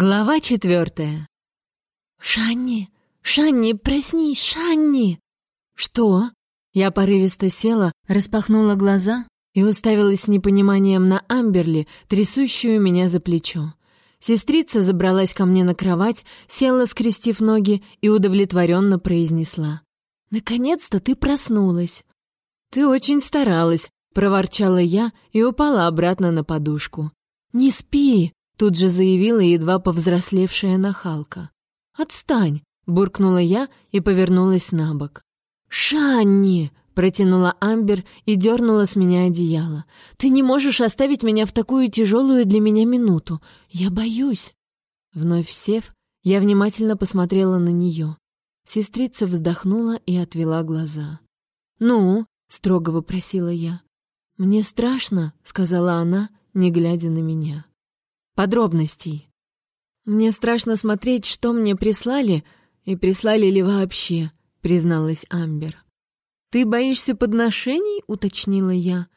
Глава четвертая. «Шанни! Шанни, проснись, Шанни!» «Что?» Я порывисто села, распахнула глаза и уставилась с непониманием на Амберли, трясущую меня за плечо. Сестрица забралась ко мне на кровать, села, скрестив ноги, и удовлетворенно произнесла. «Наконец-то ты проснулась!» «Ты очень старалась», — проворчала я и упала обратно на подушку. «Не спи!» Тут же заявила едва повзрослевшая нахалка. «Отстань!» — буркнула я и повернулась на бок. «Шанни!» — протянула Амбер и дернула с меня одеяло. «Ты не можешь оставить меня в такую тяжелую для меня минуту. Я боюсь!» Вновь сев, я внимательно посмотрела на нее. Сестрица вздохнула и отвела глаза. «Ну?» — строго вопросила я. «Мне страшно», — сказала она, не глядя на меня. Подробностей. Мне страшно смотреть, что мне прислали, и прислали ли вообще, призналась Амбер. Ты боишься подношений, уточнила я.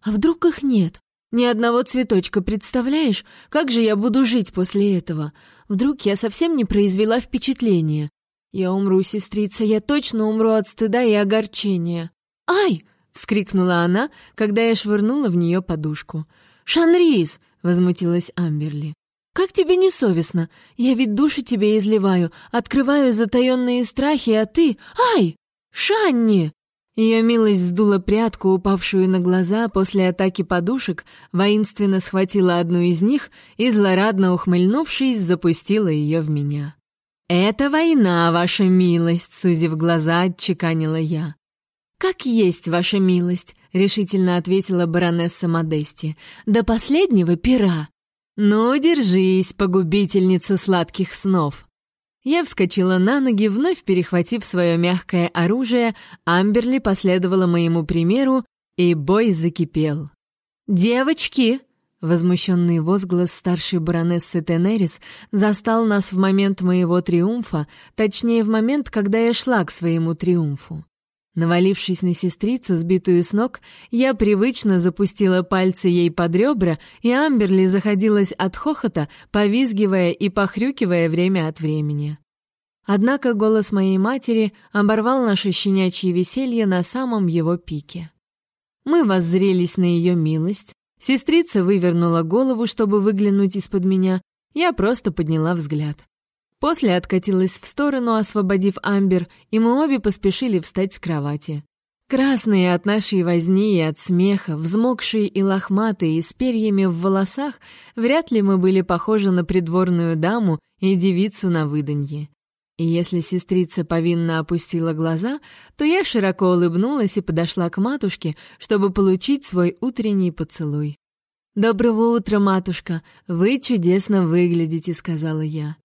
А вдруг их нет? Ни одного цветочка, представляешь? Как же я буду жить после этого? Вдруг я совсем не произвела впечатления? Я умру, сестрица, я точно умру от стыда и огорчения. Ай! вскрикнула она, когда я швырнула в нее подушку. Шанрис, — возмутилась Амберли. «Как тебе не совестно? Я ведь душу тебе изливаю, открываю затаенные страхи, а ты... Ай! Шанни!» Ее милость сдула прядку, упавшую на глаза после атаки подушек, воинственно схватила одну из них и, злорадно ухмыльнувшись, запустила ее в меня. «Это война, ваша милость!» — сузив глаза, отчеканила я. «Как есть, ваша милость», — решительно ответила баронесса Модести. «До последнего пера». «Ну, держись, погубительница сладких снов». Я вскочила на ноги, вновь перехватив свое мягкое оружие, Амберли последовала моему примеру, и бой закипел. «Девочки!» — возмущенный возглас старшей баронессы Тенерис застал нас в момент моего триумфа, точнее, в момент, когда я шла к своему триумфу. Навалившись на сестрицу, сбитую с ног, я привычно запустила пальцы ей под ребра, и Амберли заходилась от хохота, повизгивая и похрюкивая время от времени. Однако голос моей матери оборвал наше щенячье веселье на самом его пике. Мы воззрелись на ее милость, сестрица вывернула голову, чтобы выглянуть из-под меня, я просто подняла взгляд. После откатилась в сторону, освободив Амбер, и мы обе поспешили встать с кровати. Красные от нашей возни и от смеха, взмокшие и лохматые, с перьями в волосах, вряд ли мы были похожи на придворную даму и девицу на выданье. И если сестрица повинно опустила глаза, то я широко улыбнулась и подошла к матушке, чтобы получить свой утренний поцелуй. «Доброго утра, матушка! Вы чудесно выглядите», — сказала я.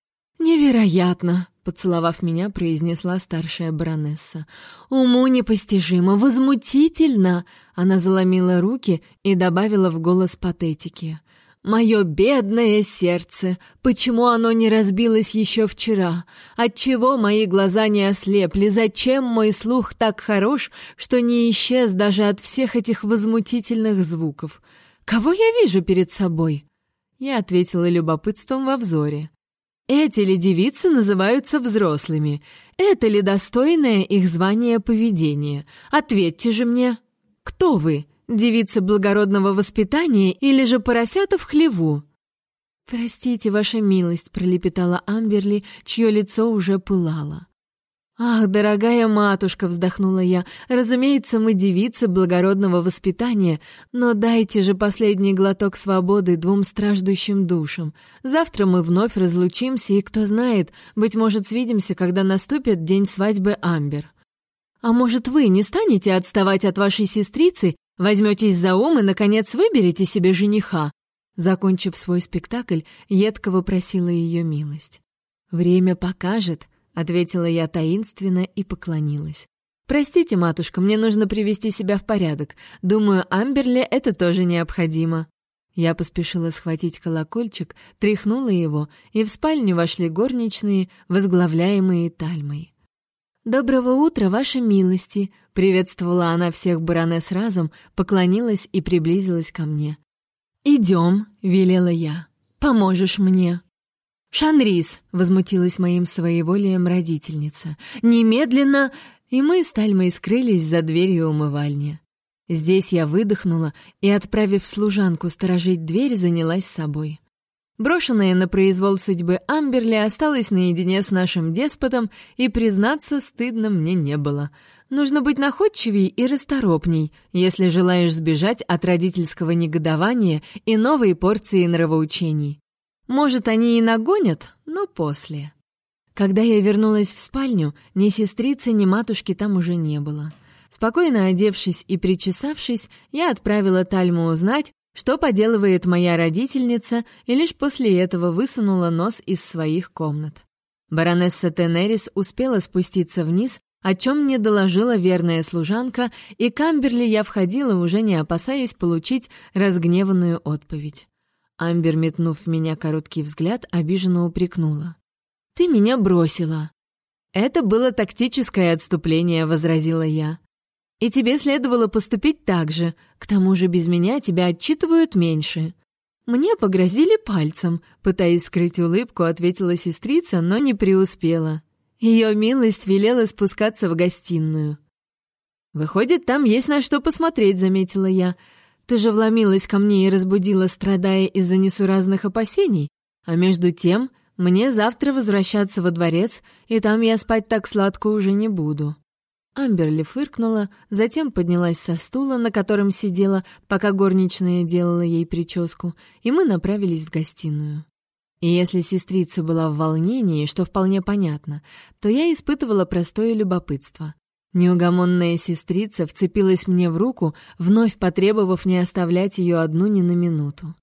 «Невероятно!» — поцеловав меня, произнесла старшая баронесса. «Уму непостижимо, возмутительно!» Она заломила руки и добавила в голос патетики. «Мое бедное сердце! Почему оно не разбилось еще вчера? Отчего мои глаза не ослепли? Зачем мой слух так хорош, что не исчез даже от всех этих возмутительных звуков? Кого я вижу перед собой?» Я ответила любопытством во взоре. Эти ли девицы называются взрослыми? Это ли достойное их звание поведение? Ответьте же мне. Кто вы? Девицы благородного воспитания или же поросята в хлеву? «Простите, ваша милость», — пролепетала Амберли, чье лицо уже пылало. «Ах, дорогая матушка!» — вздохнула я. «Разумеется, мы девицы благородного воспитания, но дайте же последний глоток свободы двум страждущим душам. Завтра мы вновь разлучимся, и кто знает, быть может, свидимся, когда наступит день свадьбы Амбер. А может, вы не станете отставать от вашей сестрицы, возьметесь за ум и, наконец, выберете себе жениха?» Закончив свой спектакль, едко вопросила ее милость. «Время покажет», — ответила я таинственно и поклонилась. «Простите, матушка, мне нужно привести себя в порядок. Думаю, Амберли это тоже необходимо». Я поспешила схватить колокольчик, тряхнула его, и в спальню вошли горничные, возглавляемые Тальмой. «Доброго утра, ваши милости!» — приветствовала она всех баронесс разом, поклонилась и приблизилась ко мне. «Идем», — велела я. «Поможешь мне». «Шанрис!» — возмутилась моим своеволием родительница. «Немедленно!» И мы с Тальмой скрылись за дверью умывальни. Здесь я выдохнула и, отправив служанку сторожить дверь, занялась собой. Брошенная на произвол судьбы Амберли осталась наедине с нашим деспотом, и, признаться, стыдно мне не было. Нужно быть находчивей и расторопней, если желаешь сбежать от родительского негодования и новой порции нравоучений. Может, они и нагонят, но после. Когда я вернулась в спальню, ни сестрицы, ни матушки там уже не было. Спокойно одевшись и причесавшись, я отправила Тальму узнать, что поделывает моя родительница, и лишь после этого высунула нос из своих комнат. Баронесса Тенерис успела спуститься вниз, о чем мне доложила верная служанка, и к Амберли я входила, уже не опасаясь получить разгневанную отповедь. Амбер, метнув меня короткий взгляд, обиженно упрекнула. «Ты меня бросила!» «Это было тактическое отступление», — возразила я. И тебе следовало поступить так же. К тому же без меня тебя отчитывают меньше». «Мне погрозили пальцем», — пытаясь скрыть улыбку, ответила сестрица, но не преуспела. Ее милость велела спускаться в гостиную. «Выходит, там есть на что посмотреть», — заметила я. «Ты же вломилась ко мне и разбудила, страдая из-за несуразных опасений. А между тем, мне завтра возвращаться во дворец, и там я спать так сладко уже не буду». Амберли фыркнула, затем поднялась со стула, на котором сидела, пока горничная делала ей прическу, и мы направились в гостиную. И если сестрица была в волнении, что вполне понятно, то я испытывала простое любопытство. Неугомонная сестрица вцепилась мне в руку, вновь потребовав не оставлять ее одну ни на минуту.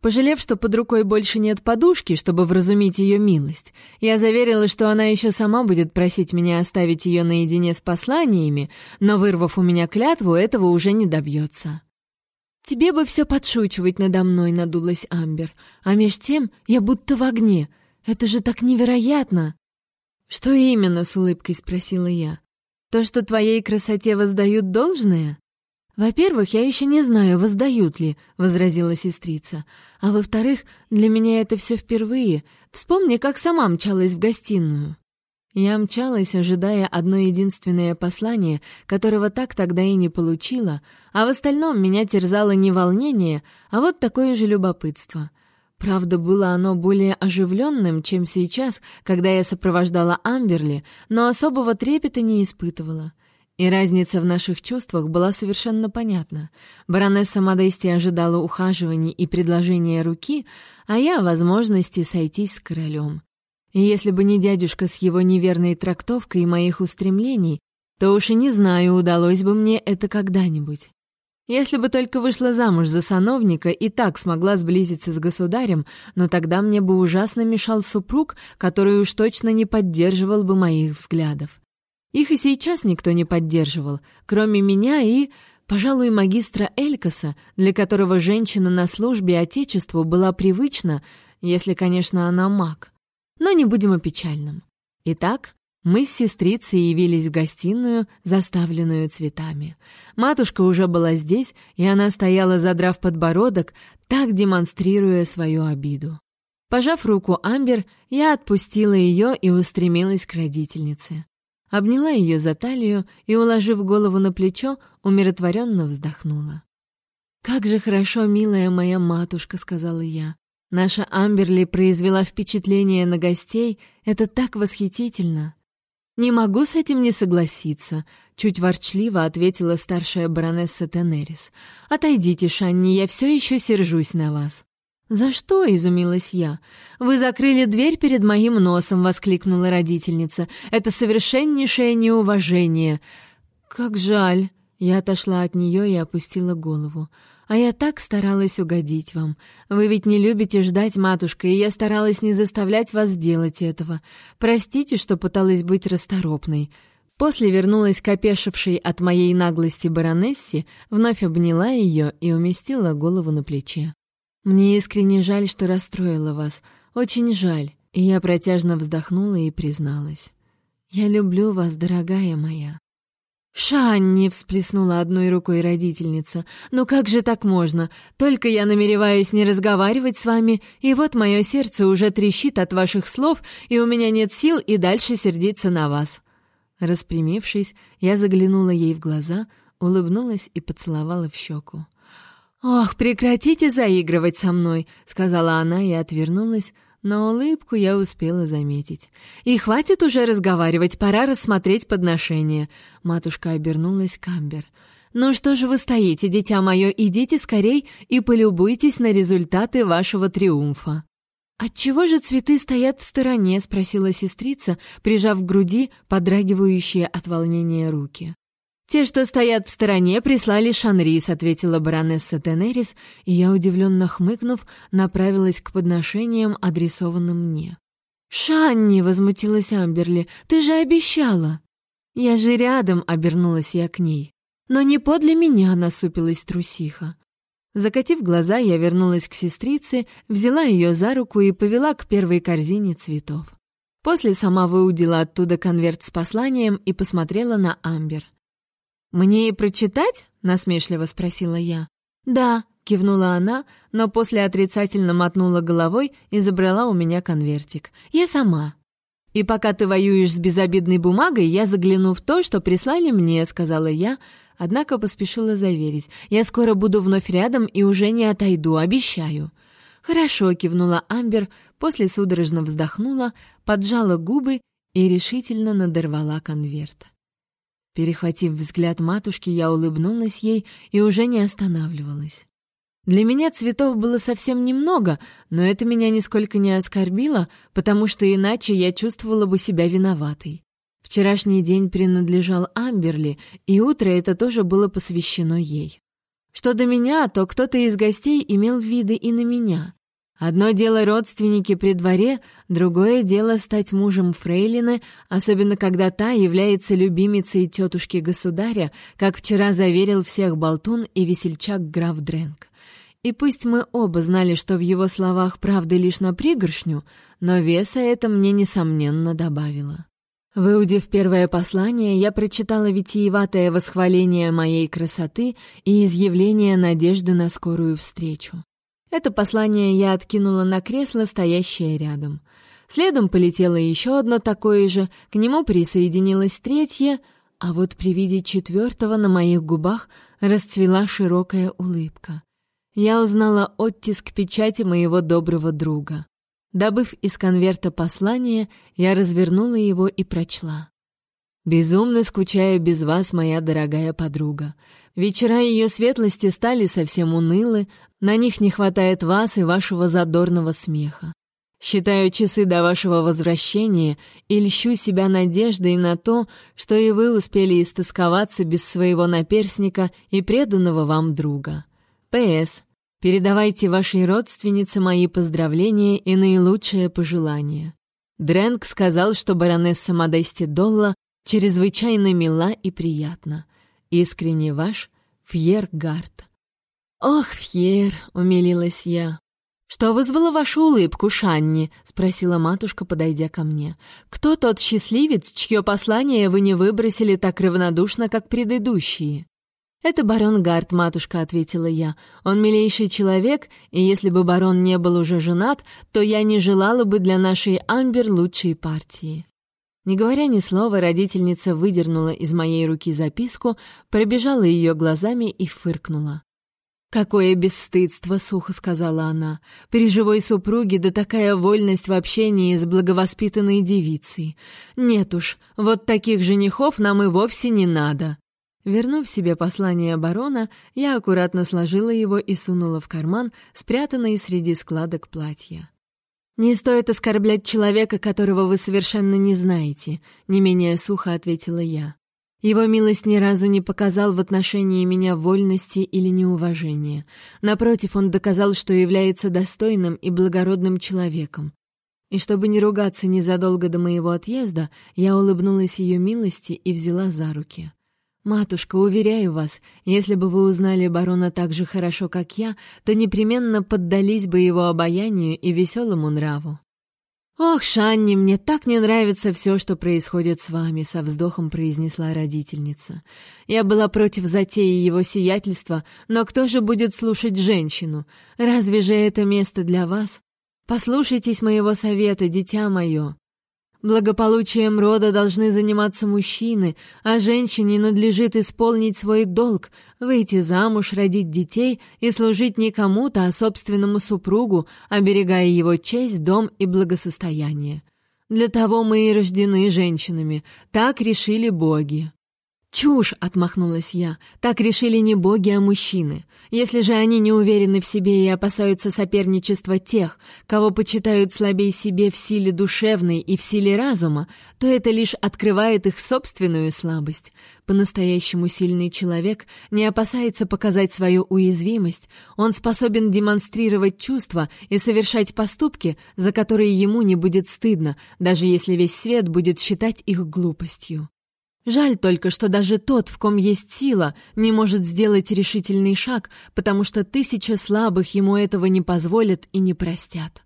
Пожалев, что под рукой больше нет подушки, чтобы вразумить ее милость, я заверила, что она еще сама будет просить меня оставить ее наедине с посланиями, но, вырвав у меня клятву, этого уже не добьется. «Тебе бы все подшучивать надо мной», — надулась Амбер. «А меж тем я будто в огне. Это же так невероятно!» «Что именно?» — с улыбкой спросила я. «То, что твоей красоте воздают должное?» «Во-первых, я еще не знаю, воздают ли», — возразила сестрица. «А во-вторых, для меня это все впервые. Вспомни, как сама мчалась в гостиную». Я мчалась, ожидая одно единственное послание, которого так тогда и не получила, а в остальном меня терзало не волнение, а вот такое же любопытство. Правда, было оно более оживленным, чем сейчас, когда я сопровождала Амберли, но особого трепета не испытывала. И разница в наших чувствах была совершенно понятна. Баронесса Модести ожидала ухаживаний и предложения руки, а я — возможности сойтись с королем. И если бы не дядюшка с его неверной трактовкой моих устремлений, то уж и не знаю, удалось бы мне это когда-нибудь. Если бы только вышла замуж за сановника и так смогла сблизиться с государем, но тогда мне бы ужасно мешал супруг, который уж точно не поддерживал бы моих взглядов. Их и сейчас никто не поддерживал, кроме меня и, пожалуй, магистра Элькаса, для которого женщина на службе Отечеству была привычна, если, конечно, она маг. Но не будем о печальном. Итак, мы с сестрицей явились в гостиную, заставленную цветами. Матушка уже была здесь, и она стояла, задрав подбородок, так демонстрируя свою обиду. Пожав руку Амбер, я отпустила ее и устремилась к родительнице обняла ее за талию и, уложив голову на плечо, умиротворенно вздохнула. «Как же хорошо, милая моя матушка», — сказала я. «Наша Амберли произвела впечатление на гостей. Это так восхитительно». «Не могу с этим не согласиться», — чуть ворчливо ответила старшая баронесса Тенерис. «Отойдите, Шанни, я все еще сержусь на вас». «За что?» — изумилась я. «Вы закрыли дверь перед моим носом!» — воскликнула родительница. «Это совершеннейшее неуважение!» «Как жаль!» Я отошла от нее и опустила голову. «А я так старалась угодить вам. Вы ведь не любите ждать, матушка, и я старалась не заставлять вас делать этого. Простите, что пыталась быть расторопной». После вернулась к опешившей от моей наглости баронессе, вновь обняла ее и уместила голову на плече. Мне искренне жаль, что расстроила вас. Очень жаль. И я протяжно вздохнула и призналась. Я люблю вас, дорогая моя. «Шанни!» — всплеснула одной рукой родительница. «Ну как же так можно? Только я намереваюсь не разговаривать с вами, и вот мое сердце уже трещит от ваших слов, и у меня нет сил и дальше сердиться на вас». Распрямившись, я заглянула ей в глаза, улыбнулась и поцеловала в щеку. «Ох, прекратите заигрывать со мной!» — сказала она и отвернулась, но улыбку я успела заметить. «И хватит уже разговаривать, пора рассмотреть подношение». Матушка обернулась к Амбер. «Ну что же вы стоите, дитя мое, идите скорей и полюбуйтесь на результаты вашего триумфа». «Отчего же цветы стоят в стороне?» — спросила сестрица, прижав к груди подрагивающие от волнения руки. «Те, что стоят в стороне, прислали Шанрис», — ответила баронесса Тенерис, и я, удивленно хмыкнув, направилась к подношениям, адресованным мне. «Шанни!» — возмутилась Амберли. «Ты же обещала!» «Я же рядом!» — обернулась я к ней. «Но не подле меня!» — насупилась трусиха. Закатив глаза, я вернулась к сестрице, взяла ее за руку и повела к первой корзине цветов. После сама выудила оттуда конверт с посланием и посмотрела на Амбер — «Мне и прочитать?» — насмешливо спросила я. «Да», — кивнула она, но после отрицательно мотнула головой и забрала у меня конвертик. «Я сама». «И пока ты воюешь с безобидной бумагой, я загляну в то, что прислали мне», — сказала я, однако поспешила заверить. «Я скоро буду вновь рядом и уже не отойду, обещаю». «Хорошо», — кивнула Амбер, после судорожно вздохнула, поджала губы и решительно надорвала конверт. Перехватив взгляд матушки, я улыбнулась ей и уже не останавливалась. Для меня цветов было совсем немного, но это меня нисколько не оскорбило, потому что иначе я чувствовала бы себя виноватой. Вчерашний день принадлежал Амберли, и утро это тоже было посвящено ей. Что до меня, то кто-то из гостей имел виды и на меня. Одно дело родственники при дворе, другое дело стать мужем фрейлины, особенно когда та является любимицей тетушки-государя, как вчера заверил всех болтун и весельчак граф Дренк. И пусть мы оба знали, что в его словах правды лишь на пригоршню, но веса это мне, несомненно, добавило. Выудив первое послание, я прочитала витиеватое восхваление моей красоты и изъявление надежды на скорую встречу. Это послание я откинула на кресло, стоящее рядом. Следом полетело еще одно такое же, к нему присоединилось третье, а вот при виде четвертого на моих губах расцвела широкая улыбка. Я узнала оттиск печати моего доброго друга. Добыв из конверта послание, я развернула его и прочла. «Безумно скучаю без вас, моя дорогая подруга. Вечера ее светлости стали совсем унылы, на них не хватает вас и вашего задорного смеха. Считаю часы до вашего возвращения и льщу себя надеждой на то, что и вы успели истосковаться без своего наперсника и преданного вам друга. П.С. Передавайте вашей родственнице мои поздравления и наилучшие пожелания. Дрэнк сказал, что баронесса Модести Долла чрезвычайно мила и приятна. Искренне ваш Фьер Гарт. «Ох, Фьер!» — умилилась я. «Что вызвало вашу улыбку, Шанни?» — спросила матушка, подойдя ко мне. «Кто тот счастливец, чье послание вы не выбросили так равнодушно, как предыдущие?» «Это барон Гарт, матушка», — ответила я. «Он милейший человек, и если бы барон не был уже женат, то я не желала бы для нашей Амбер лучшей партии». Не говоря ни слова, родительница выдернула из моей руки записку, пробежала ее глазами и фыркнула. «Какое бесстыдство!» — сухо сказала она. «При живой супруге да такая вольность в общении с благовоспитанной девицей. Нет уж, вот таких женихов нам и вовсе не надо». Вернув себе послание барона, я аккуратно сложила его и сунула в карман, спрятанный среди складок платья. «Не стоит оскорблять человека, которого вы совершенно не знаете», — не менее сухо ответила я. Его милость ни разу не показал в отношении меня вольности или неуважения. Напротив, он доказал, что является достойным и благородным человеком. И чтобы не ругаться незадолго до моего отъезда, я улыбнулась ее милости и взяла за руки. «Матушка, уверяю вас, если бы вы узнали барона так же хорошо, как я, то непременно поддались бы его обаянию и веселому нраву». «Ох, Шанни, мне так не нравится все, что происходит с вами», — со вздохом произнесла родительница. «Я была против затеи его сиятельства, но кто же будет слушать женщину? Разве же это место для вас? Послушайтесь моего совета, дитя мое. Благополучием рода должны заниматься мужчины, а женщине надлежит исполнить свой долг, выйти замуж, родить детей и служить не кому-то, а собственному супругу, оберегая его честь, дом и благосостояние. Для того мы и рождены женщинами, так решили боги. «Чушь!» — отмахнулась я. «Так решили не боги, а мужчины. Если же они не уверены в себе и опасаются соперничества тех, кого почитают слабей себе в силе душевной и в силе разума, то это лишь открывает их собственную слабость. По-настоящему сильный человек не опасается показать свою уязвимость, он способен демонстрировать чувства и совершать поступки, за которые ему не будет стыдно, даже если весь свет будет считать их глупостью. Жаль только, что даже тот, в ком есть сила, не может сделать решительный шаг, потому что тысяча слабых ему этого не позволят и не простят.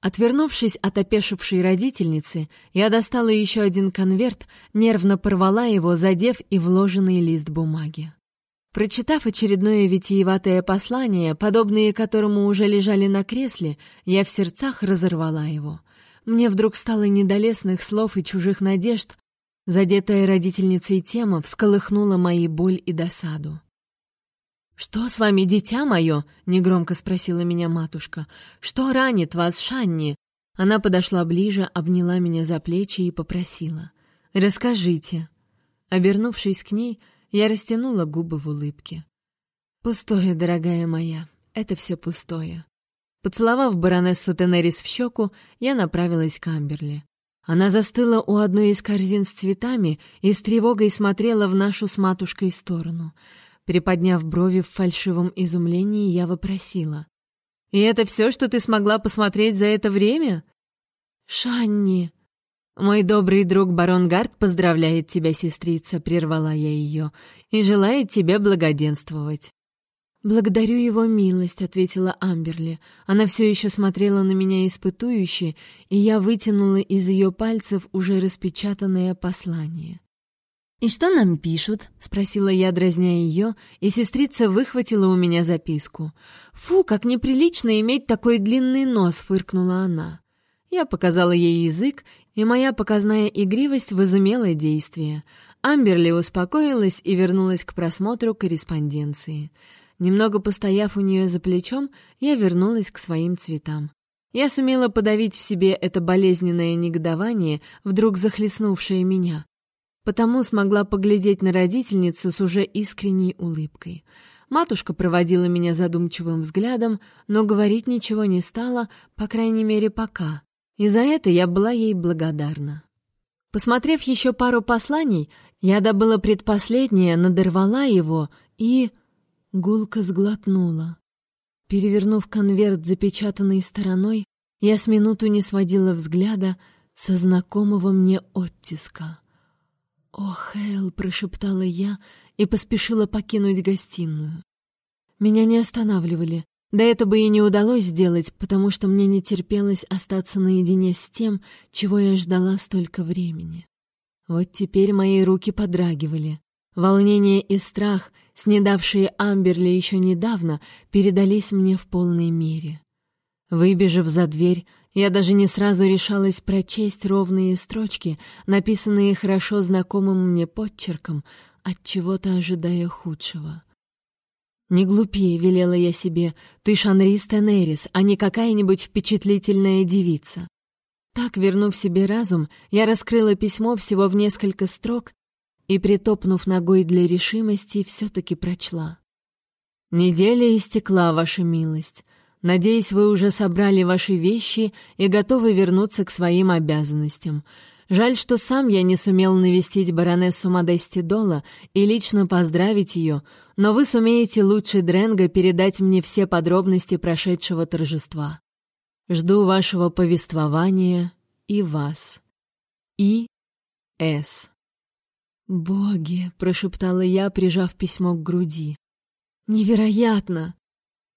Отвернувшись от опешившей родительницы, я достала еще один конверт, нервно порвала его, задев и вложенный лист бумаги. Прочитав очередное витиеватое послание, подобные которому уже лежали на кресле, я в сердцах разорвала его. Мне вдруг стало недолесных слов и чужих надежд, Задетая родительницей тема всколыхнула мои боль и досаду. «Что с вами, дитя мое?» — негромко спросила меня матушка. «Что ранит вас, Шанни?» Она подошла ближе, обняла меня за плечи и попросила. «Расскажите». Обернувшись к ней, я растянула губы в улыбке. «Пустое, дорогая моя, это все пустое». Поцеловав баронессу Тенерис в щеку, я направилась к Амберли. Она застыла у одной из корзин с цветами и с тревогой смотрела в нашу с матушкой сторону. Приподняв брови в фальшивом изумлении, я вопросила. «И это все, что ты смогла посмотреть за это время?» «Шанни!» «Мой добрый друг барон Гард поздравляет тебя, сестрица», — прервала я ее, «и желает тебе благоденствовать». «Благодарю его милость», — ответила Амберли. Она все еще смотрела на меня испытующе, и я вытянула из ее пальцев уже распечатанное послание. «И что нам пишут?» — спросила я, дразня ее, и сестрица выхватила у меня записку. «Фу, как неприлично иметь такой длинный нос!» — фыркнула она. Я показала ей язык, и моя показная игривость возымела действие. Амберли успокоилась и вернулась к просмотру корреспонденции. Немного постояв у нее за плечом, я вернулась к своим цветам. Я сумела подавить в себе это болезненное негодование, вдруг захлестнувшее меня. Потому смогла поглядеть на родительницу с уже искренней улыбкой. Матушка проводила меня задумчивым взглядом, но говорить ничего не стала, по крайней мере, пока. И за это я была ей благодарна. Посмотрев еще пару посланий, я добыла предпоследнее, надорвала его и... Гулка сглотнула. Перевернув конверт запечатанной стороной, я с минуту не сводила взгляда со знакомого мне оттиска. «О, Хэл!» — прошептала я и поспешила покинуть гостиную. Меня не останавливали, да это бы и не удалось сделать, потому что мне не терпелось остаться наедине с тем, чего я ждала столько времени. Вот теперь мои руки подрагивали. Волнение и страх, снедавшие Амберли еще недавно, передались мне в полной мере. Выбежав за дверь, я даже не сразу решалась прочесть ровные строчки, написанные хорошо знакомым мне подчерком, от чего-то ожидая худшего. «Не глупее», — велела я себе, — «ты Шанрис Тенерис, а не какая-нибудь впечатлительная девица». Так, вернув себе разум, я раскрыла письмо всего в несколько строк и, притопнув ногой для решимости, все-таки прочла. «Неделя истекла, ваша милость. Надеюсь, вы уже собрали ваши вещи и готовы вернуться к своим обязанностям. Жаль, что сам я не сумел навестить баронессу Модести и лично поздравить ее, но вы сумеете лучше Дренга передать мне все подробности прошедшего торжества. Жду вашего повествования и вас. И. С. «Боги!» — прошептала я, прижав письмо к груди. «Невероятно!»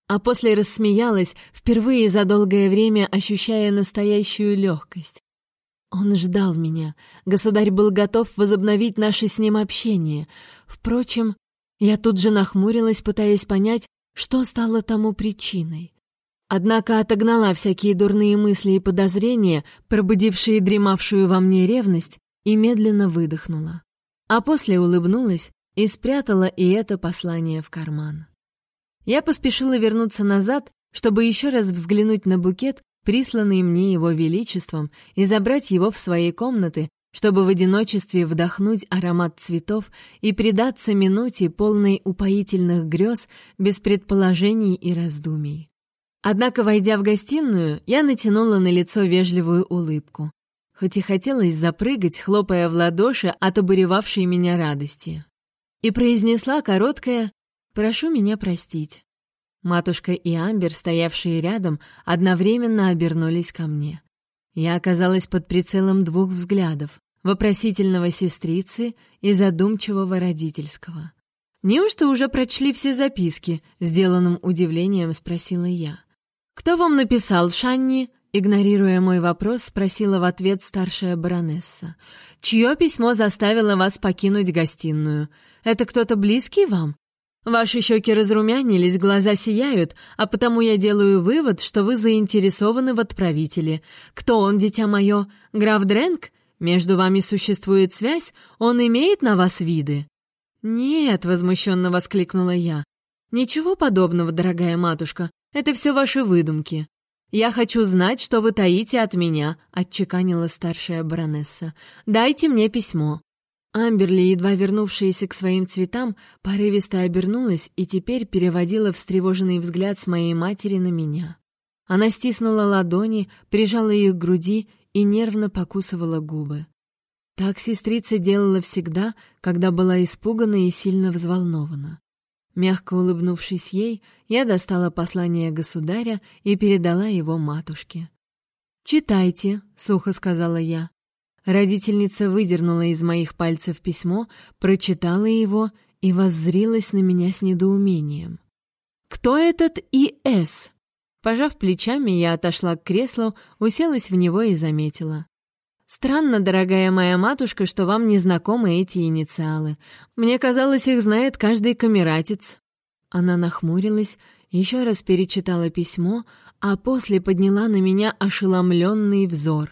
а после рассмеялась, впервые за долгое время ощущая настоящую легкость. Он ждал меня. Государь был готов возобновить наше с ним общение. Впрочем, я тут же нахмурилась, пытаясь понять, что стало тому причиной. Однако отогнала всякие дурные мысли и подозрения, пробудившие дремавшую во мне ревность, и медленно выдохнула. А после улыбнулась и спрятала и это послание в карман. Я поспешила вернуться назад, чтобы еще раз взглянуть на букет, присланный мне его величеством, и забрать его в свои комнаты, чтобы в одиночестве вдохнуть аромат цветов и предаться минуте полной упоительных грез без предположений и раздумий. Однако, войдя в гостиную, я натянула на лицо вежливую улыбку, хоть и хотелось запрыгать, хлопая в ладоши от обуревавшей меня радости. И произнесла короткое «Прошу меня простить». Матушка и Амбер, стоявшие рядом, одновременно обернулись ко мне. Я оказалась под прицелом двух взглядов — вопросительного сестрицы и задумчивого родительского. «Неужто уже прочли все записки?» — сделанным удивлением спросила я. «Кто вам написал, Шанни?» Игнорируя мой вопрос, спросила в ответ старшая баронесса. «Чье письмо заставило вас покинуть гостиную? Это кто-то близкий вам? Ваши щеки разрумянились, глаза сияют, а потому я делаю вывод, что вы заинтересованы в отправителе. Кто он, дитя мое? Граф Дрэнк? Между вами существует связь? Он имеет на вас виды?» «Нет», — возмущенно воскликнула я. «Ничего подобного, дорогая матушка. Это все ваши выдумки. Я хочу знать, что вы таите от меня», — отчеканила старшая баронесса. «Дайте мне письмо». Амберли, едва вернувшаяся к своим цветам, порывисто обернулась и теперь переводила встревоженный взгляд с моей матери на меня. Она стиснула ладони, прижала их к груди и нервно покусывала губы. Так сестрица делала всегда, когда была испугана и сильно взволнована. Мягко улыбнувшись ей, я достала послание государя и передала его матушке. «Читайте», — сухо сказала я. Родительница выдернула из моих пальцев письмо, прочитала его и воззрилась на меня с недоумением. «Кто этот И.С.?» Пожав плечами, я отошла к креслу, уселась в него и заметила. «Странно, дорогая моя матушка, что вам не знакомы эти инициалы. Мне казалось, их знает каждый камератец». Она нахмурилась, еще раз перечитала письмо, а после подняла на меня ошеломленный взор.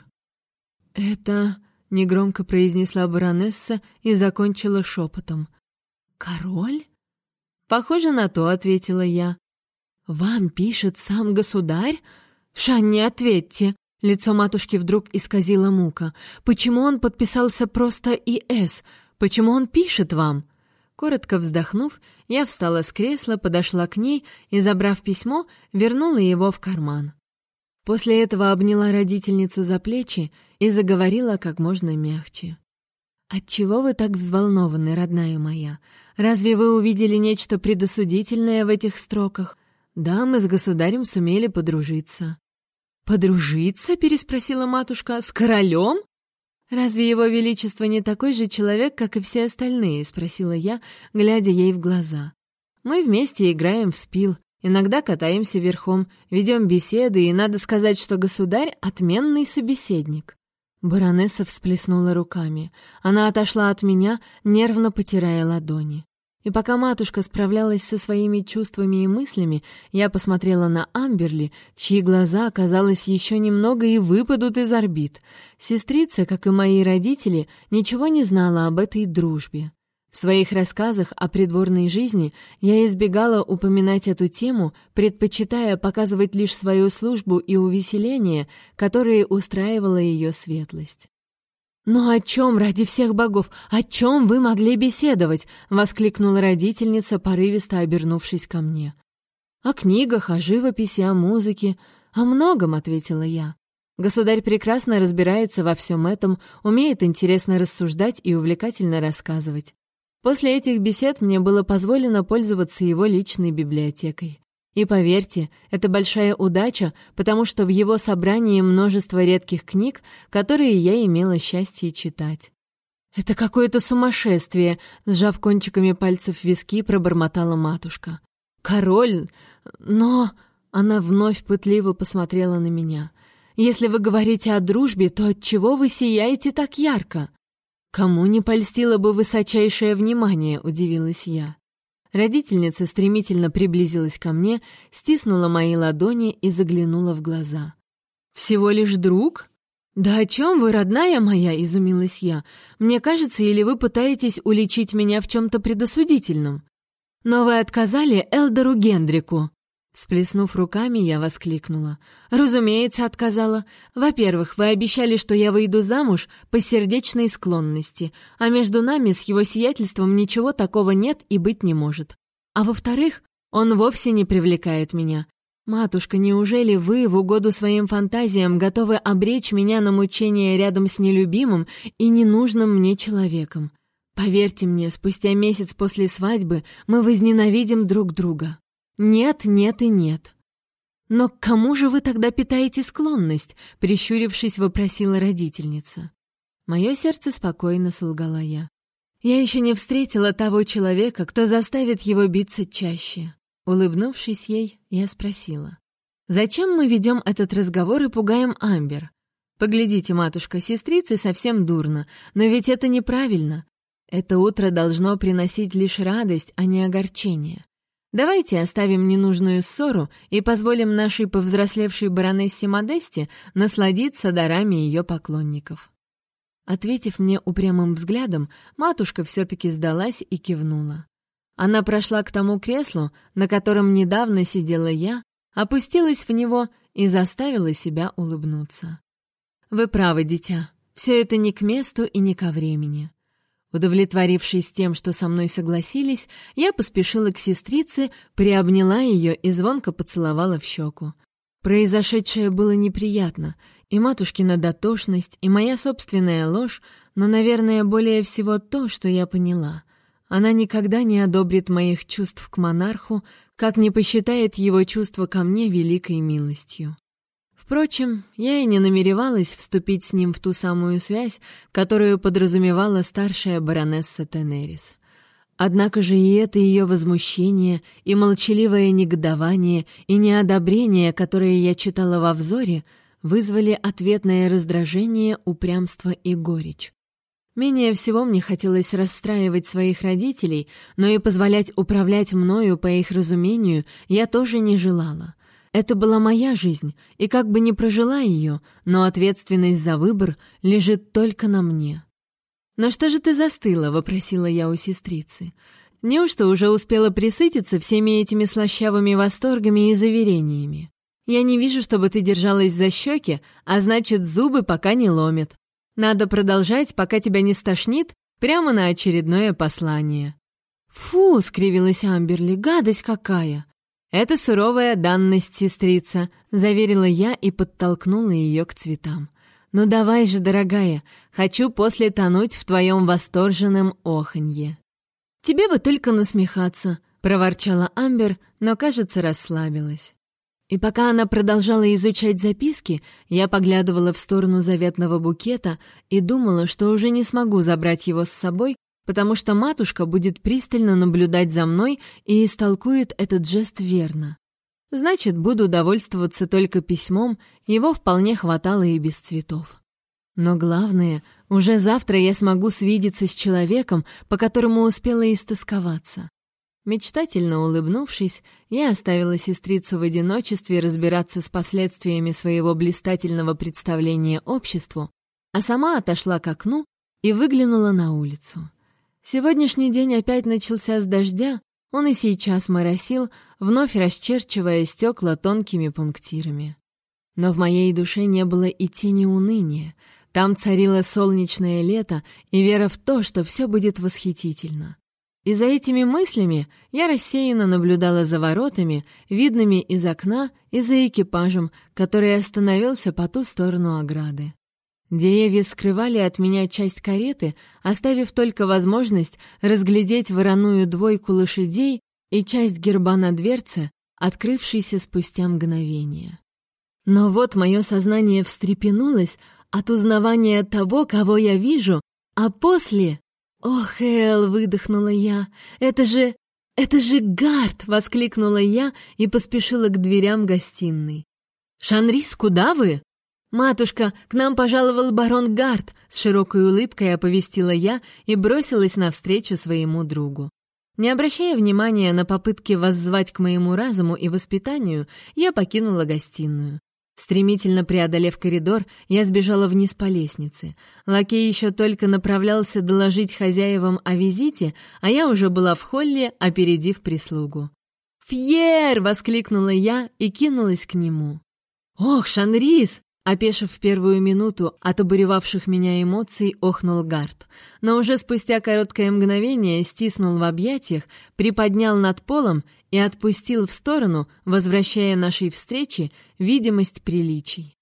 «Это...» — негромко произнесла баронесса и закончила шепотом. «Король?» «Похоже на то», — ответила я. «Вам пишет сам государь? Шанни, ответьте!» Лицо матушки вдруг исказило мука. «Почему он подписался просто И.С.? Почему он пишет вам?» Коротко вздохнув, я встала с кресла, подошла к ней и, забрав письмо, вернула его в карман. После этого обняла родительницу за плечи и заговорила как можно мягче. «Отчего вы так взволнованы, родная моя? Разве вы увидели нечто предосудительное в этих строках? Да, мы с государем сумели подружиться». «Подружиться?» — переспросила матушка. «С королем?» «Разве его величество не такой же человек, как и все остальные?» — спросила я, глядя ей в глаза. «Мы вместе играем в спил, Иногда катаемся верхом, ведем беседы, и надо сказать, что государь — отменный собеседник». Баронесса всплеснула руками. Она отошла от меня, нервно потирая ладони. И пока матушка справлялась со своими чувствами и мыслями, я посмотрела на Амберли, чьи глаза, казалось, еще немного и выпадут из орбит. Сестрица, как и мои родители, ничего не знала об этой дружбе. В своих рассказах о придворной жизни я избегала упоминать эту тему, предпочитая показывать лишь свою службу и увеселение, которые устраивала ее светлость. «Но о чем, ради всех богов, о чем вы могли беседовать?» — воскликнула родительница, порывисто обернувшись ко мне. «О книгах, о живописи, о музыке, о многом», — ответила я. Государь прекрасно разбирается во всем этом, умеет интересно рассуждать и увлекательно рассказывать. После этих бесед мне было позволено пользоваться его личной библиотекой. И поверьте, это большая удача, потому что в его собрании множество редких книг, которые я имела счастье читать. «Это какое-то сумасшествие!» — сжав кончиками пальцев виски, пробормотала матушка. король, но...» Она вновь пытливо посмотрела на меня. «Если вы говорите о дружбе, то отчего вы сияете так ярко?» «Кому не польстило бы высочайшее внимание?» — удивилась я. Родительница стремительно приблизилась ко мне, стиснула мои ладони и заглянула в глаза. «Всего лишь друг?» «Да о чем вы, родная моя?» — изумилась я. «Мне кажется, или вы пытаетесь уличить меня в чем-то предосудительном?» «Но вы отказали Элдеру Гендрику!» Всплеснув руками, я воскликнула. «Разумеется, отказала. Во-первых, вы обещали, что я выйду замуж по сердечной склонности, а между нами с его сиятельством ничего такого нет и быть не может. А во-вторых, он вовсе не привлекает меня. Матушка, неужели вы в угоду своим фантазиям готовы обречь меня на мучение рядом с нелюбимым и ненужным мне человеком? Поверьте мне, спустя месяц после свадьбы мы возненавидим друг друга». Нет, нет и нет. Но к кому же вы тогда питаете склонность? Прищурившись, вопросила родительница. Мое сердце спокойно солгала я. Я еще не встретила того человека, кто заставит его биться чаще. Улыбнувшись ей, я спросила. «Зачем мы ведем этот разговор и пугаем Амбер? Поглядите, матушка, сестрице совсем дурно, но ведь это неправильно. Это утро должно приносить лишь радость, а не огорчение. Давайте оставим ненужную ссору и позволим нашей повзрослевшей баронессе Модесте насладиться дарами ее поклонников». Ответив мне упрямым взглядом, матушка все-таки сдалась и кивнула. Она прошла к тому креслу, на котором недавно сидела я, опустилась в него и заставила себя улыбнуться. «Вы правы, дитя, все это не к месту и не ко времени. Удовлетворившись тем, что со мной согласились, я поспешила к сестрице, приобняла ее и звонко поцеловала в щеку. Произошедшее было неприятно, и матушкина дотошность, и моя собственная ложь, но, наверное, более всего то, что я поняла. Она никогда не одобрит моих чувств к монарху, как не посчитает его чувства ко мне великой милостью. Впрочем, я и не намеревалась вступить с ним в ту самую связь, которую подразумевала старшая баронесса Тенерис. Однако же и это ее возмущение, и молчаливое негодование, и неодобрение, которое я читала во взоре, вызвали ответное раздражение, упрямство и горечь. Менее всего мне хотелось расстраивать своих родителей, но и позволять управлять мною по их разумению я тоже не желала — это была моя жизнь, и как бы ни прожила ее, но ответственность за выбор лежит только на мне. «Но что же ты застыла?» — вопросила я у сестрицы. «Неужто уже успела присытиться всеми этими слащавыми восторгами и заверениями? Я не вижу, чтобы ты держалась за щеки, а значит, зубы пока не ломят. Надо продолжать, пока тебя не стошнит, прямо на очередное послание». «Фу!» — скривилась Амберли. «Гадость какая!» «Это суровая данность, сестрица», — заверила я и подтолкнула ее к цветам. «Ну давай же, дорогая, хочу после тонуть в твоем восторженном оханье». «Тебе бы только насмехаться», — проворчала Амбер, но, кажется, расслабилась. И пока она продолжала изучать записки, я поглядывала в сторону заветного букета и думала, что уже не смогу забрать его с собой, потому что матушка будет пристально наблюдать за мной и истолкует этот жест верно. Значит, буду довольствоваться только письмом, его вполне хватало и без цветов. Но главное, уже завтра я смогу свидеться с человеком, по которому успела истосковаться. Мечтательно улыбнувшись, я оставила сестрицу в одиночестве разбираться с последствиями своего блистательного представления обществу, а сама отошла к окну и выглянула на улицу. Сегодняшний день опять начался с дождя, он и сейчас моросил, вновь расчерчивая стекла тонкими пунктирами. Но в моей душе не было и тени уныния. Там царило солнечное лето и вера в то, что все будет восхитительно. И за этими мыслями я рассеянно наблюдала за воротами, видными из окна, и за экипажем, который остановился по ту сторону ограды. Деревья скрывали от меня часть кареты, оставив только возможность разглядеть вороную двойку лошадей и часть герба на дверце, открывшейся спустя мгновение. Но вот мое сознание встрепенулось от узнавания того, кого я вижу, а после... «Ох, Эл!» — выдохнула я. «Это же... «Это же Гард!» — воскликнула я и поспешила к дверям гостиной. «Шанрис, куда вы?» «Матушка, к нам пожаловал барон Гард!» — с широкой улыбкой оповестила я и бросилась навстречу своему другу. Не обращая внимания на попытки воззвать к моему разуму и воспитанию, я покинула гостиную. Стремительно преодолев коридор, я сбежала вниз по лестнице. Лакей еще только направлялся доложить хозяевам о визите, а я уже была в холле, опередив прислугу. «Фьер!» — воскликнула я и кинулась к нему. «Ох, Шанрис!» Опешив первую минуту от обуревавших меня эмоций, охнул Гард, но уже спустя короткое мгновение стиснул в объятиях, приподнял над полом и отпустил в сторону, возвращая нашей встрече видимость приличий.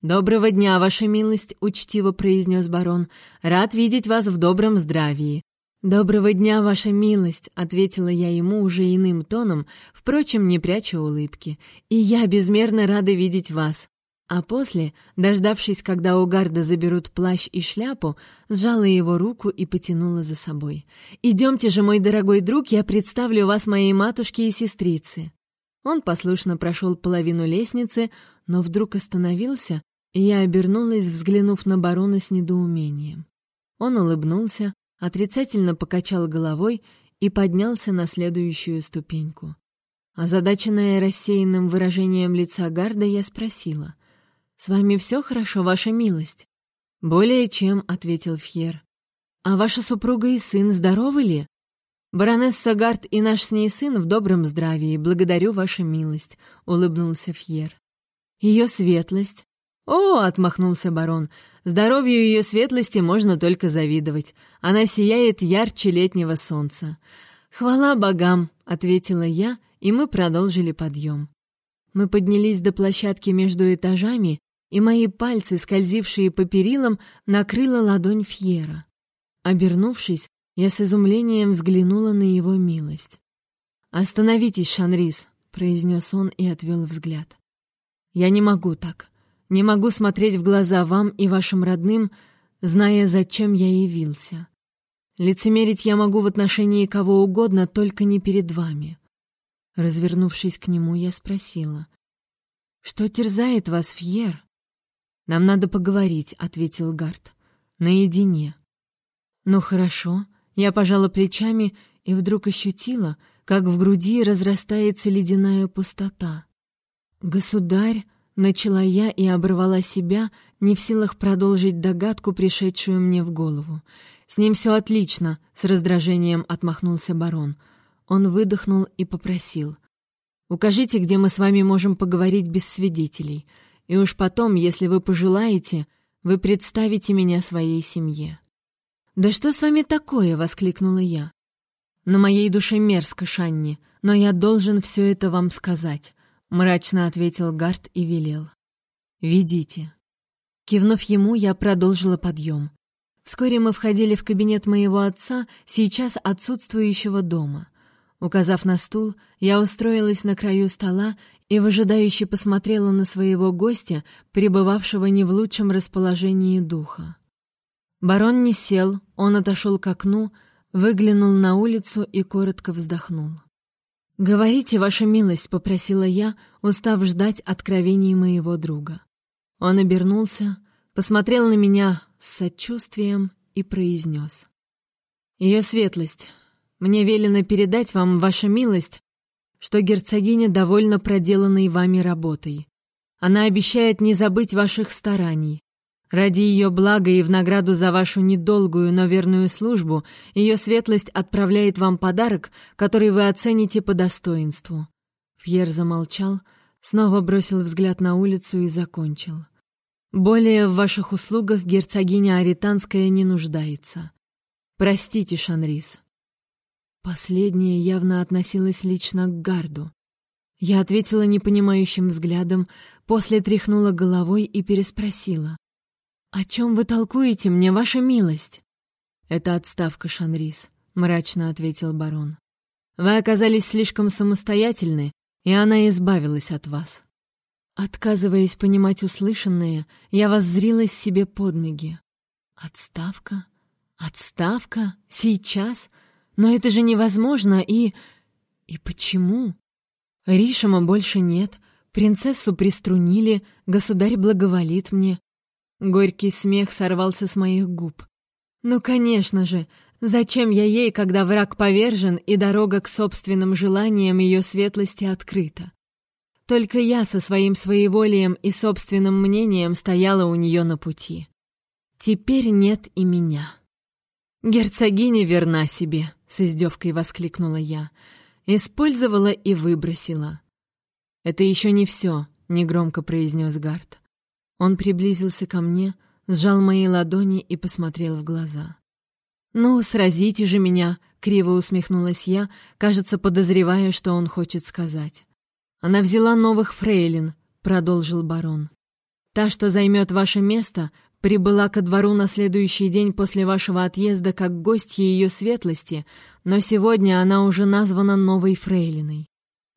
«Доброго дня, ваша милость», — учтиво произнес барон. «Рад видеть вас в добром здравии». «Доброго дня, ваша милость», — ответила я ему уже иным тоном, впрочем, не пряча улыбки. «И я безмерно рада видеть вас. А после, дождавшись, когда у Гарда заберут плащ и шляпу, сжала его руку и потянула за собой. «Идемте же, мой дорогой друг, я представлю вас моей матушке и сестрице». Он послушно прошел половину лестницы, но вдруг остановился, и я обернулась, взглянув на барона с недоумением. Он улыбнулся, отрицательно покачал головой и поднялся на следующую ступеньку. Озадаченная рассеянным выражением лица Гарда, я спросила — «С вами все хорошо, ваша милость?» «Более чем», — ответил Фьер. «А ваша супруга и сын здоровы ли?» «Баронесса Гард и наш с ней сын в добром здравии, благодарю ваша милость», — улыбнулся Фьер. «Ее светлость?» «О!» — отмахнулся барон. «Здоровью ее светлости можно только завидовать. Она сияет ярче летнего солнца». «Хвала богам!» — ответила я, и мы продолжили подъем. Мы поднялись до площадки между этажами, и мои пальцы, скользившие по перилам, накрыла ладонь Фьера. Обернувшись, я с изумлением взглянула на его милость. «Остановитесь, Шанрис», — произнес он и отвел взгляд. «Я не могу так. Не могу смотреть в глаза вам и вашим родным, зная, зачем я явился. Лицемерить я могу в отношении кого угодно, только не перед вами». Развернувшись к нему, я спросила. «Что терзает вас, Фьер?» «Нам надо поговорить», — ответил Гард. «Наедине». «Ну хорошо». Я пожала плечами и вдруг ощутила, как в груди разрастается ледяная пустота. «Государь», — начала я и оборвала себя, не в силах продолжить догадку, пришедшую мне в голову. «С ним все отлично», — с раздражением отмахнулся барон. Он выдохнул и попросил. «Укажите, где мы с вами можем поговорить без свидетелей. И уж потом, если вы пожелаете, вы представите меня своей семье». «Да что с вами такое?» — воскликнула я. «На моей душе мерзко, Шанни, но я должен все это вам сказать», — мрачно ответил Гард и велел. «Ведите». Кивнув ему, я продолжила подъем. Вскоре мы входили в кабинет моего отца, сейчас отсутствующего дома. Указав на стул, я устроилась на краю стола и выжидающе посмотрела на своего гостя, пребывавшего не в лучшем расположении духа. Барон не сел, он отошел к окну, выглянул на улицу и коротко вздохнул. «Говорите, ваша милость», — попросила я, устав ждать откровений моего друга. Он обернулся, посмотрел на меня с сочувствием и произнес. «Ее светлость, мне велено передать вам, ваша милость, что герцогиня довольна проделанной вами работой. Она обещает не забыть ваших стараний. Ради ее блага и в награду за вашу недолгую, но верную службу ее светлость отправляет вам подарок, который вы оцените по достоинству». Фьер замолчал, снова бросил взгляд на улицу и закончил. «Более в ваших услугах герцогиня Аританская не нуждается. Простите, Шанрис, Последнее явно относилось лично к Гарду. Я ответила непонимающим взглядом, после тряхнула головой и переспросила. «О чем вы толкуете мне, ваша милость?» «Это отставка, Шанрис», — мрачно ответил барон. «Вы оказались слишком самостоятельны, и она избавилась от вас». Отказываясь понимать услышанное, я воззрилась себе под ноги. «Отставка? Отставка? Сейчас? Но это же невозможно, и... И почему? Ришима больше нет, принцессу приструнили, государь благоволит мне. Горький смех сорвался с моих губ. Ну, конечно же, зачем я ей, когда враг повержен и дорога к собственным желаниям ее светлости открыта? Только я со своим своеволием и собственным мнением стояла у нее на пути. Теперь нет и меня. «Герцогиня верна себе», — с издевкой воскликнула я. «Использовала и выбросила». «Это еще не все», — негромко произнес Гард. Он приблизился ко мне, сжал мои ладони и посмотрел в глаза. «Ну, сразите же меня», — криво усмехнулась я, кажется, подозревая, что он хочет сказать. «Она взяла новых фрейлин», — продолжил барон. «Та, что займет ваше место, Прибыла ко двору на следующий день после вашего отъезда как гостья ее светлости, но сегодня она уже названа новой фрейлиной.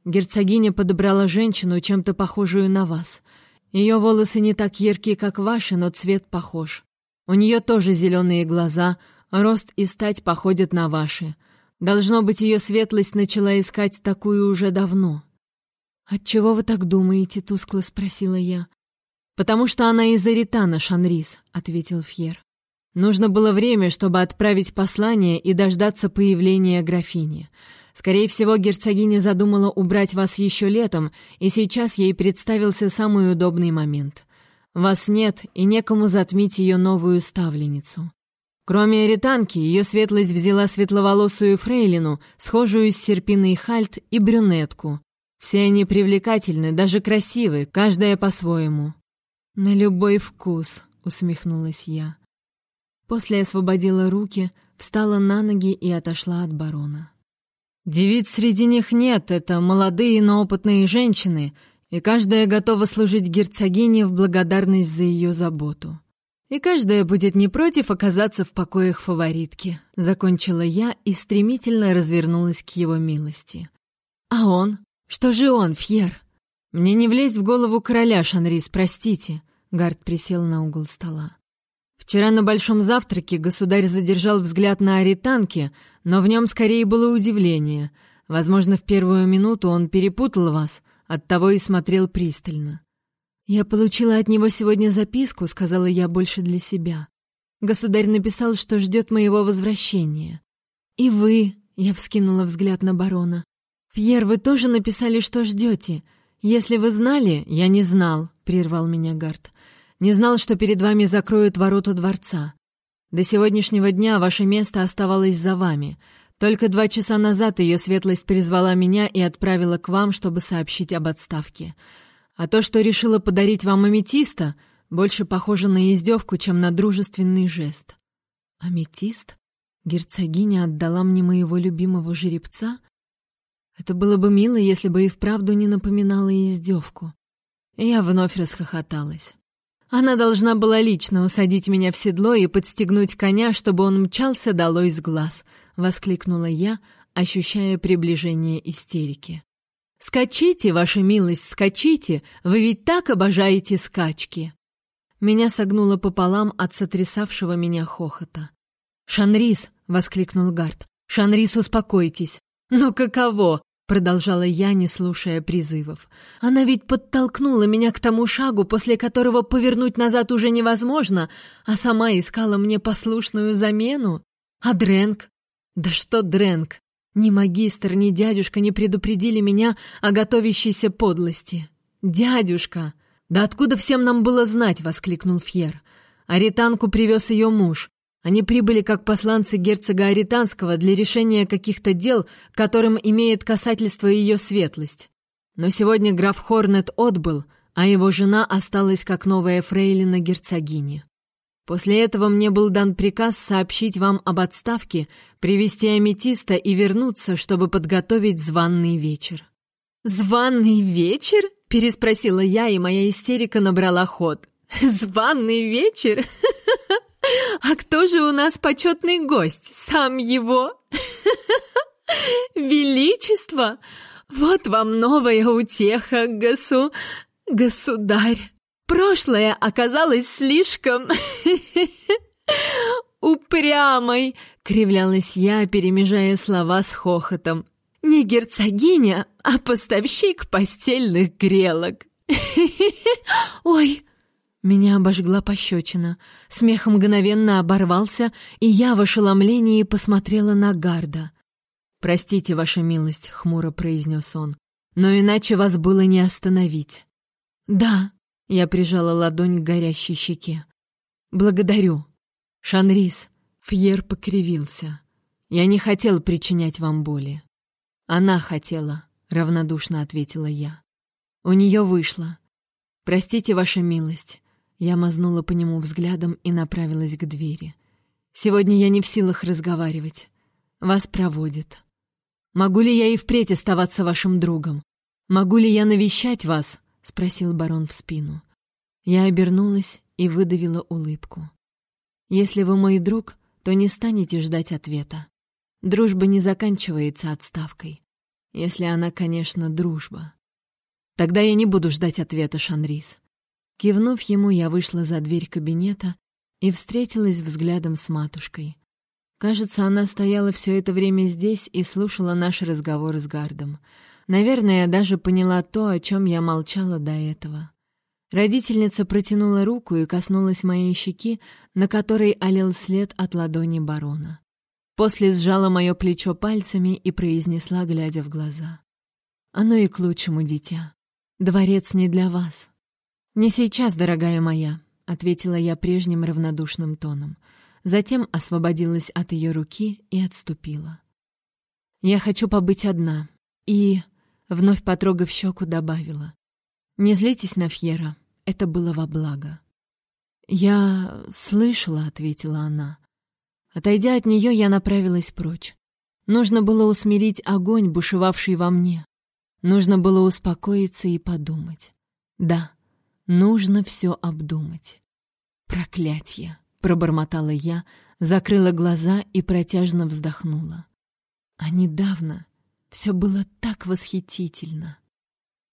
Герцогиня подобрала женщину, чем-то похожую на вас. Ее волосы не так яркие, как ваши, но цвет похож. У нее тоже зеленые глаза, рост и стать походят на ваши. Должно быть, ее светлость начала искать такую уже давно. «Отчего вы так думаете?» — тускло спросила я. «Потому что она из Аритана, Шанрис», — ответил Фьер. «Нужно было время, чтобы отправить послание и дождаться появления графини. Скорее всего, герцогиня задумала убрать вас еще летом, и сейчас ей представился самый удобный момент. Вас нет, и некому затмить ее новую ставленницу». Кроме аританки, ее светлость взяла светловолосую фрейлину, схожую с серпиной хальт и брюнетку. Все они привлекательны, даже красивы, каждая по-своему. «На любой вкус», — усмехнулась я. После освободила руки, встала на ноги и отошла от барона. «Девиц среди них нет, это молодые, но опытные женщины, и каждая готова служить герцогине в благодарность за ее заботу. И каждая будет не против оказаться в покоях фаворитки», — закончила я и стремительно развернулась к его милости. «А он? Что же он, Фьер?» «Мне не влезть в голову короля, Шанрис, простите. Гард присел на угол стола. Вчера на большом завтраке государь задержал взгляд на аританки, но в нем скорее было удивление. Возможно, в первую минуту он перепутал вас, оттого и смотрел пристально. «Я получила от него сегодня записку», — сказала я больше для себя. Государь написал, что ждет моего возвращения. «И вы», — я вскинула взгляд на барона. «Фьер, вы тоже написали, что ждете. Если вы знали, я не знал», — прервал меня Гард. Не знал, что перед вами закроют ворота дворца. До сегодняшнего дня ваше место оставалось за вами. Только два часа назад ее светлость призвала меня и отправила к вам, чтобы сообщить об отставке. А то, что решила подарить вам аметиста, больше похоже на издевку, чем на дружественный жест. Аметист? Герцогиня отдала мне моего любимого жеребца? Это было бы мило, если бы и вправду не напоминало издевку. Я вновь расхохоталась. Она должна была лично усадить меня в седло и подстегнуть коня, чтобы он мчался долой с глаз, воскликнула я, ощущая приближение истерики. Скачите, ваша милость, скачите, вы ведь так обожаете скачки. Меня согнуло пополам от сотрясавшего меня хохота. Шанрис, воскликнул Гард. Шанрис, успокойтесь. Ну каково? Продолжала я, не слушая призывов. Она ведь подтолкнула меня к тому шагу, после которого повернуть назад уже невозможно, а сама искала мне послушную замену. А Дрэнк? Да что Дрэнк? Ни магистр, ни дядюшка не предупредили меня о готовящейся подлости. «Дядюшка! Да откуда всем нам было знать?» — воскликнул Фьер. «Аританку привез ее муж. Они прибыли как посланцы герцога Аританского для решения каких-то дел, которым имеет касательство ее светлость. Но сегодня граф Хорнет отбыл, а его жена осталась как новая фрейлина герцогини. После этого мне был дан приказ сообщить вам об отставке, привести аметиста и вернуться, чтобы подготовить званный вечер. «Званный вечер?» — переспросила я, и моя истерика набрала ход. «Званный вечер? А кто же у нас почетный гость? Сам его? Величество? Вот вам новая утеха, госу... государь. Прошлое оказалось слишком... упрямой, кривлялась я, перемежая слова с хохотом. Не герцогиня, а поставщик постельных грелок. Ой, меня обожгла пощечина. Смех мгновенно оборвался, и я в ошеломлении посмотрела на Гарда. «Простите, ваша милость», — хмуро произнес он, — «но иначе вас было не остановить». «Да», — я прижала ладонь к горящей щеке. «Благодарю». «Шанрис», — Фьер покривился. «Я не хотел причинять вам боли». «Она хотела», — равнодушно ответила я. «У нее вышло. Простите, ваша милость». Я мазнула по нему взглядом и направилась к двери. «Сегодня я не в силах разговаривать. Вас проводят. Могу ли я и впредь оставаться вашим другом? Могу ли я навещать вас?» — спросил барон в спину. Я обернулась и выдавила улыбку. «Если вы мой друг, то не станете ждать ответа. Дружба не заканчивается отставкой. Если она, конечно, дружба. Тогда я не буду ждать ответа, Шанрис. Кивнув ему, я вышла за дверь кабинета и встретилась взглядом с матушкой. Кажется, она стояла все это время здесь и слушала наш разговор с Гардом. Наверное, я даже поняла то, о чем я молчала до этого. Родительница протянула руку и коснулась моей щеки, на которой олел след от ладони барона. После сжала мое плечо пальцами и произнесла, глядя в глаза. «Оно и к лучшему, дитя. Дворец не для вас». «Не сейчас, дорогая моя», — ответила я прежним равнодушным тоном. Затем освободилась от ее руки и отступила. «Я хочу побыть одна». И, вновь потрогав щеку, добавила. «Не злитесь на Фьера, это было во благо». «Я слышала», — ответила она. Отойдя от нее, я направилась прочь. Нужно было усмирить огонь, бушевавший во мне. Нужно было успокоиться и подумать. Да, нужно все обдумать. Проклятье! пробормотала я, закрыла глаза и протяжно вздохнула. А недавно все было так восхитительно.